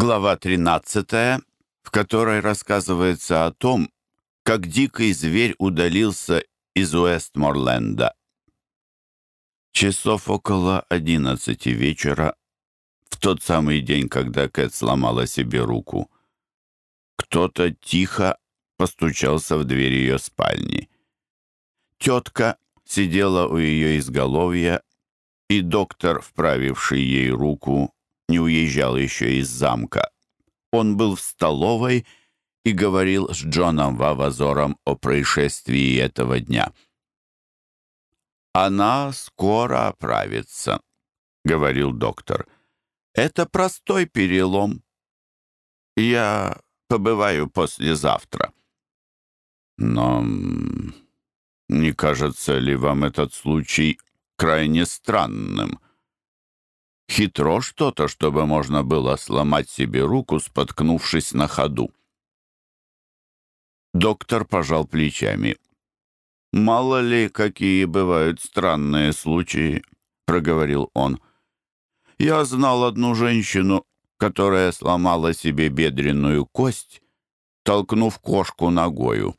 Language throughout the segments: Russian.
Глава 13, в которой рассказывается о том, как дикий зверь удалился из Уэстморленда. Часов около одиннадцати вечера, в тот самый день, когда Кэт сломала себе руку, кто-то тихо постучался в дверь ее спальни. Тетка сидела у ее изголовья, и доктор, вправивший ей руку, не уезжал еще из замка. Он был в столовой и говорил с Джоном Вавазором о происшествии этого дня. «Она скоро оправится», — говорил доктор. «Это простой перелом. Я побываю послезавтра». хитро что-то, чтобы можно было сломать себе руку, споткнувшись на ходу. Доктор пожал плечами. «Мало ли, какие бывают странные случаи», — проговорил он. «Я знал одну женщину, которая сломала себе бедренную кость, толкнув кошку ногою.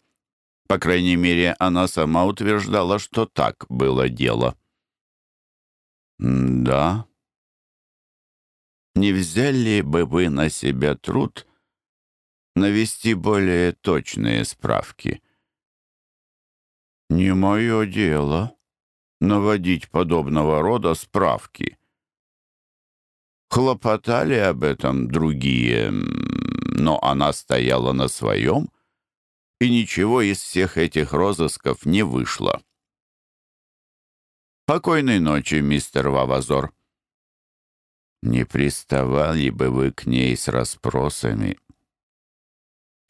По крайней мере, она сама утверждала, что так было дело». «Да», не взяли бы вы на себя труд навести более точные справки? Не мое дело наводить подобного рода справки. Хлопотали об этом другие, но она стояла на своем, и ничего из всех этих розысков не приставали бы вы к ней с расспросами.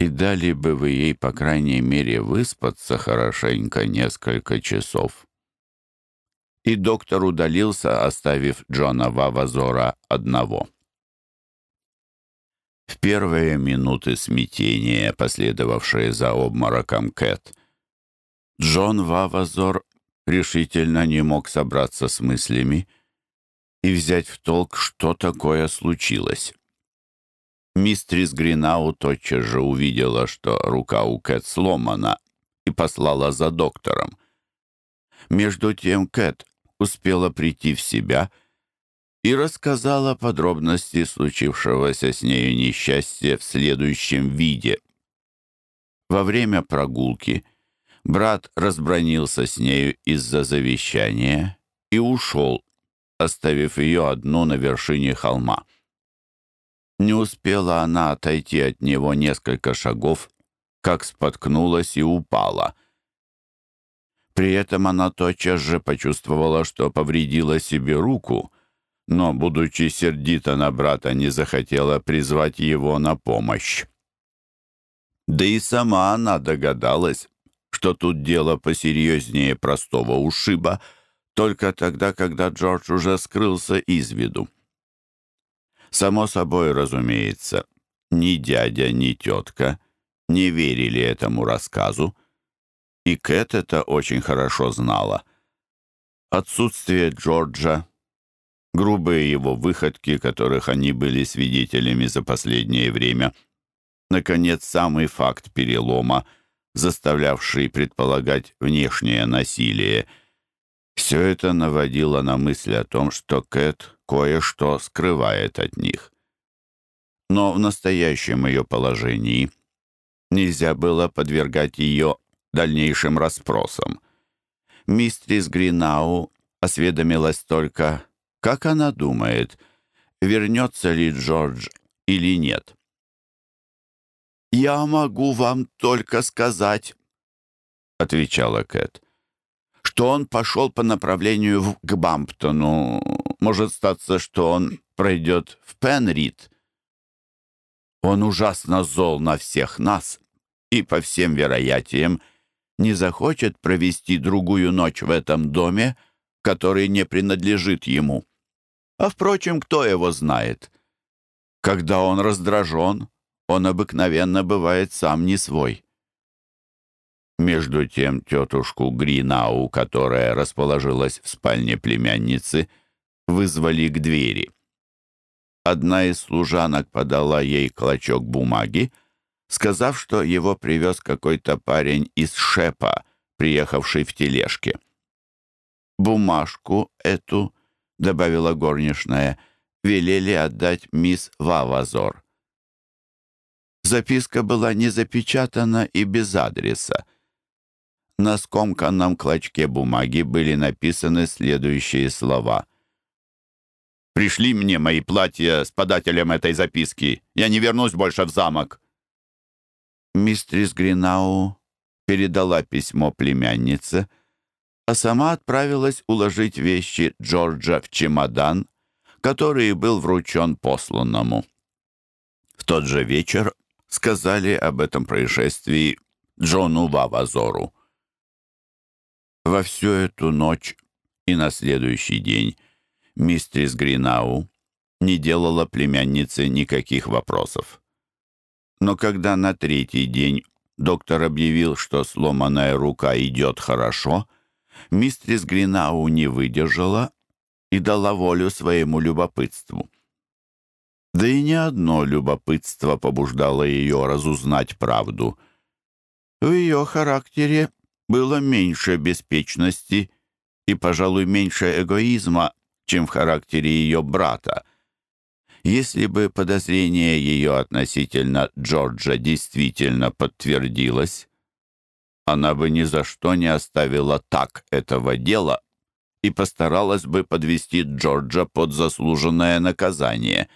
И дали бы вы ей, по крайней мере, выспаться хорошенько несколько часов. И доктор удалился, оставив Джона Вавазора одного. В первые минуты смятения, последовавшие за обмороком Кэт, Джон Вавазор решительно не мог собраться с мыслями, и взять в толк, что такое случилось. Мистрис Гринау тотчас же увидела, что рука у Кэт сломана, и послала за доктором. Между тем Кэт успела прийти в себя и рассказала подробности случившегося с нею несчастья в оставив ее одну на вершине холма. Не успела она отойти от него несколько шагов, как споткнулась и упала. При этом она тотчас же почувствовала, что повредила себе руку, но, будучи сердита на брата, не захотела призвать его на помощь. Да и сама она догадалась, что тут дело посерьезнее простого ушиба — только тогда, когда Джордж уже скрылся из виду. Само собой, разумеется, ни дядя, ни тетка не верили этому рассказу, и Кэт это очень хорошо знала. Отсутствие Джорджа, грубые его выходки, которых они были свидетелями за последнее время, наконец, самый факт перелома, заставлявший предполагать внешнее насилие — все это наводило на мысль о том, что Кэт кое-что скрывает от них. Но в настоящем ее положении нельзя было подвергать ее дальнейшим расспросам. Мистрис Гринау осведомилась только, как она думает, вернется ли Джордж или нет. «Я могу вам только сказать», — отвечала Кэт, что он пошел по направлению к Бамптону. Может статься, что он пройдет в Пенрид. Он ужасно зол на всех нас и, по всем вероятиям, не захочет провести другую ночь в этом доме, который не между тем тетушку Гринау, которая расположилась в спальне племянницы, вызвали к двери. Одна из служанок подала ей клочок бумаги, сказав, что его привез какой-то парень из Шепа, приехавший в тележке. «Бумажку эту», — добавила горничная, — «велели отдать мисс Вавазор». Записка была не запечатана и без адреса. На скомканном клочке бумаги были написаны следующие слова. «Пришли мне мои платья с подателем этой записки. Я не вернусь больше в замок». Мистрис Гринау передала письмо племяннице, а сама отправилась уложить вещи Джорджа в чемодан, который был вручен посланному. В тот же вечер сказали об этом происшествии Джону Вавазору. Во всю эту ночь и на следующий день мистрис Гринау не делала племяннице никаких вопросов. Но когда на третий день доктор объявил, что сломанная рука идет хорошо, мистрис Гринау не выдержала и дала волю своему любопытству. Да и было меньше беспечности и, пожалуй, меньше эгоизма, чем в характере ее брата. Если бы подозрение ее относительно Джорджа действительно подтвердилось, она бы ни за что не оставила так этого дела и постаралась бы подвести Джорджа под заслуженное наказание.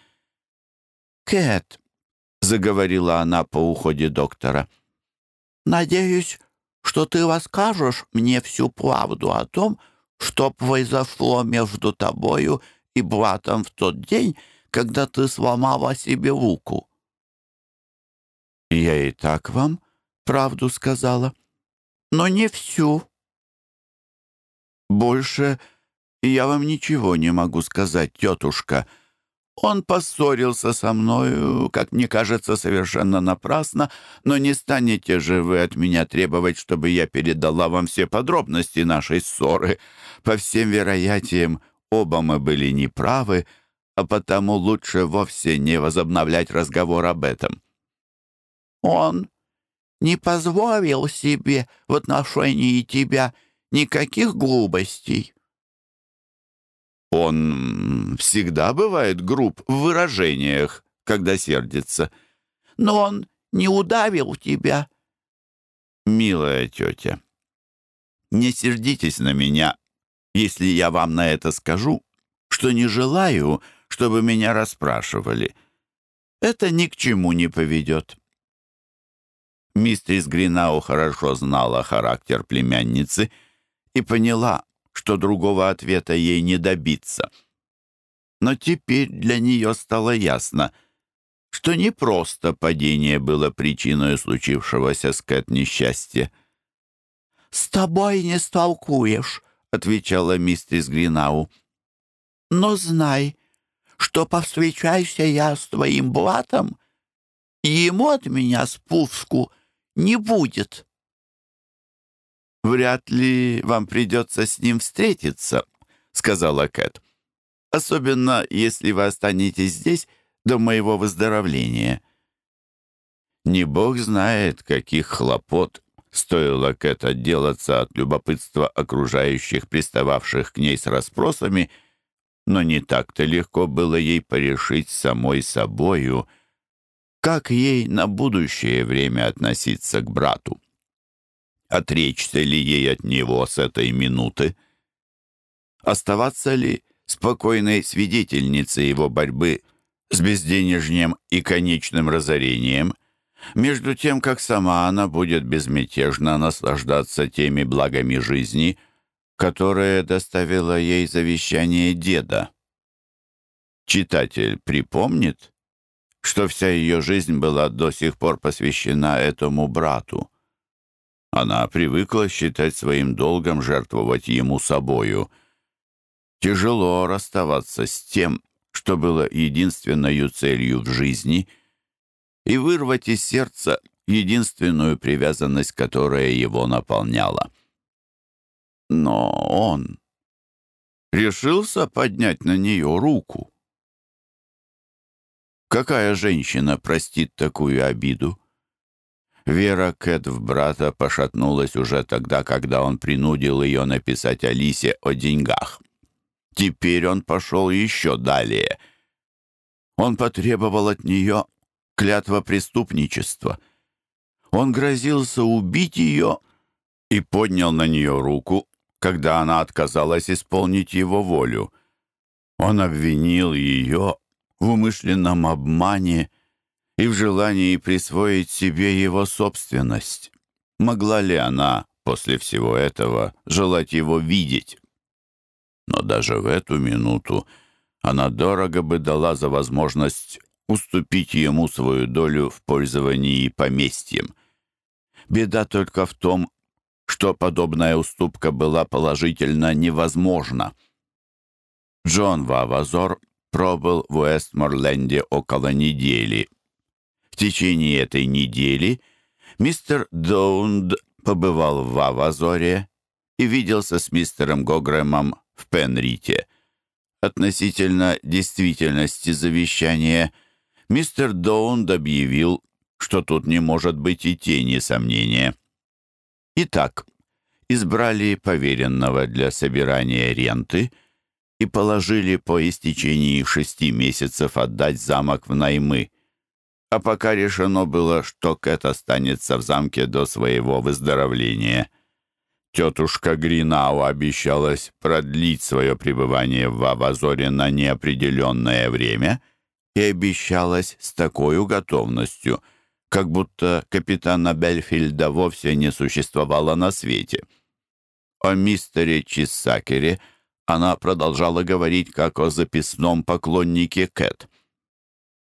«Кэт», — заговорила она по уходе доктора, — «надеюсь, что ты расскажешь мне всю правду о том, что произошло между тобою и братом в тот день, когда ты сломала себе руку». «Я и так вам правду сказала, но не всю». «Больше я вам ничего не могу сказать, тетушка», он поссорился со мною, как мне кажется, совершенно напрасно, но не станете же вы от меня требовать, чтобы я передала вам все всегда бывает груб в выражениях, когда сердится. Но он не удавил тебя. Милая тетя, не сердитесь на меня, если я вам на это скажу, что не желаю, чтобы меня расспрашивали. Это ни к чему не поведет. Мистрис Гринау хорошо знала характер племянницы и поняла, что другого ответа ей не добиться — Но теперь для нее стало ясно, что не просто падение было причиной случившегося с Кэт несчастья. «С тобой не столкуешь», — отвечала мистерис Гринау. «Но знай, что особенно если вы останетесь здесь до моего выздоровления». Не бог знает, каких хлопот стоило Кэт отделаться от любопытства окружающих, пристававших к ней с расспросами, но не так-то легко было ей порешить самой собою, как ей на будущее время относиться к брату. Отречься ли ей от него с этой минуты? Оставаться ли спокойной свидетельницей его борьбы с безденежьем и конечным разорением, между тем, как сама она будет безмятежно наслаждаться теми благами жизни, которые доставило ей завещание деда. Читатель припомнит, что вся ее жизнь была до сих пор посвящена этому брату. Она привыкла считать своим долгом жертвовать ему собою — Тяжело расставаться с тем, что было единственной целью в жизни, и вырвать из сердца единственную привязанность, которая его наполняла. Но он решился поднять на нее руку. Какая женщина простит такую обиду? Вера Кэт в брата пошатнулась уже тогда, когда он принудил ее написать Алисе о деньгах. Теперь он пошел еще далее. Он потребовал от нее клятва преступничества. Он грозился убить ее и поднял на нее руку, когда она отказалась исполнить его волю. Он обвинил ее в умышленном обмане и в желании присвоить себе его собственность. Могла ли она после всего этого желать его видеть? Но даже в эту минуту она дорого бы дала за возможность уступить ему свою долю в пользовании поместьем. Беда только в том, что подобная уступка была положительно невозможна. Джон Вавазор пробыл в Уэстморленде около недели. В течение этой недели мистер Доунд побывал в Вавазоре и виделся с мистером Гогремом в Пенрите. Относительно действительности завещания мистер Доунд объявил, что тут не может быть и тени сомнения. Итак, избрали поверенного для собирания ренты и положили по истечении шести месяцев отдать замок в наймы. А пока решено было, что Кэт останется в замке до своего выздоровления – Тетушка Гринау обещалась продлить свое пребывание в Авазоре на неопределенное время и обещалась с такой готовностью, как будто капитана Бельфильда вовсе не существовало на свете. О мистере Чисакере она продолжала говорить как о записном поклоннике Кэт.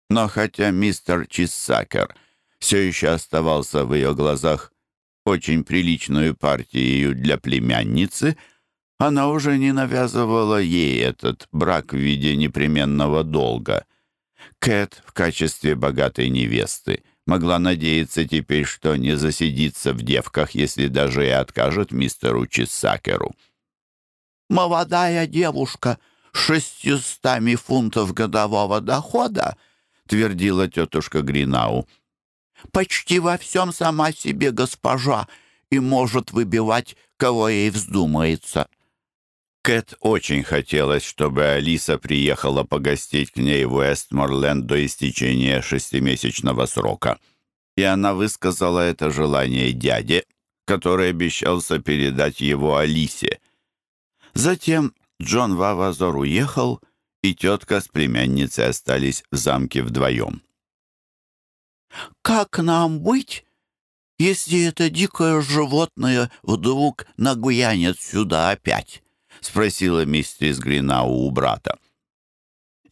Но хотя мистер Чисакер все еще оставался в ее глазах очень приличную партию для племянницы, она уже не навязывала ей этот брак в виде непременного долга. Кэт в качестве богатой невесты могла надеяться теперь, что не засидится в девках, если даже и откажет мистеру Чисакеру. «Молодая девушка с шестьюстами фунтов годового дохода», — твердила тетушка Гринау, — почти во всем сама себе госпожа и может выбивать, кого ей вздумается». Кэт очень хотелось, чтобы Алиса приехала погостить к ней в Уэстморленд до истечения шестимесячного срока. И она высказала это желание дяде, который обещался передать его Алисе. Затем Джон Вавазор уехал, и тетка с племянницей остались в замке вдвоем. «Как нам быть, если это дикое животное вдруг нагуянет сюда опять?» — спросила миссис Гринау у брата.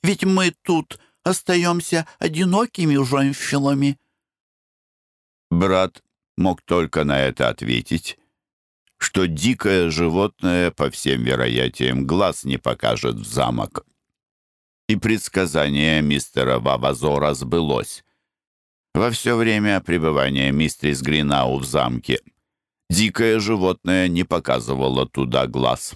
«Ведь мы тут остаемся одинокими женщинами». Брат мог только на это ответить, что дикое животное, по всем вероятиям, глаз не покажет в замок. И предсказание мистера Вавазора сбылось.